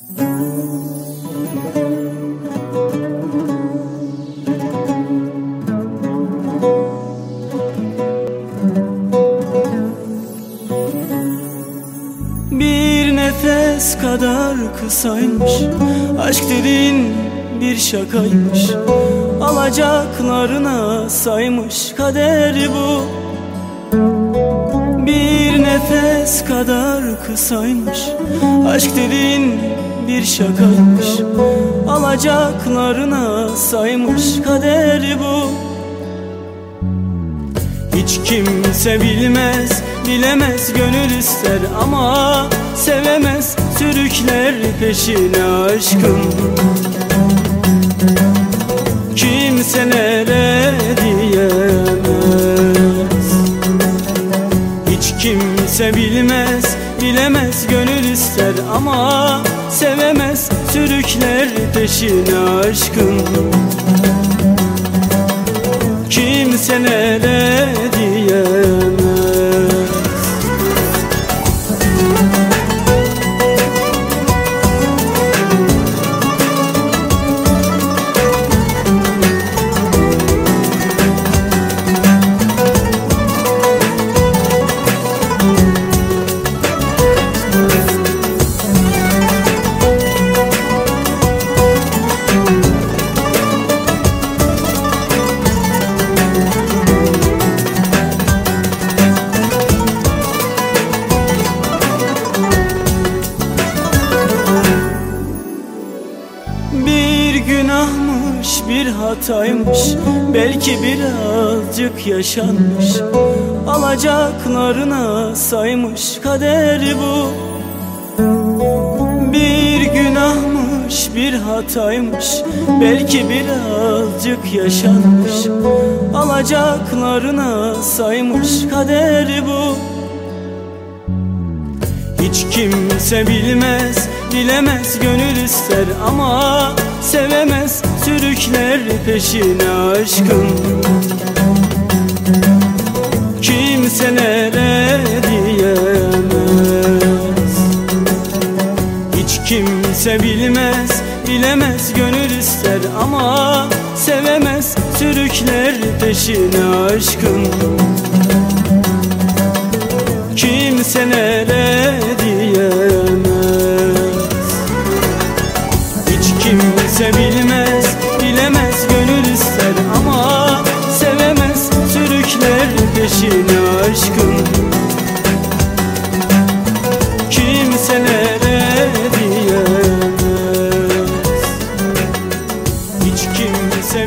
Bir nefes kadar kısaymış. Aşk dediğin bir şakaymış. Alacaklarına saymış kader bu. Bir nefes kadar kısaymış. Aşk dediğin bir şakaymış. Alacaklarına saymış kader bu. Hiç kimse bilmez, bilemez gönül ister ama Sevemez, sürükler peşine aşkın Kimselere kimse bilmez, bilemez gönül ister ama Sevemez, sürükler peşine aşkın kimselere günahmış bir hataymış. Belki birazcık yaşanmış. Alacaklarına saymış kader bu. Bir günahmış bir hataymış. Belki birazcık yaşanmış. Alacaklarına saymış kader bu hiç kimse bilmez, bilemez gönül ister ama Sevemez, sürükler peşine aşkın Kimselere diyemez. Hiç kimse bilmez, bilemez gönül ister ama Sevemez, sürükler peşine aşkın kimselere kimse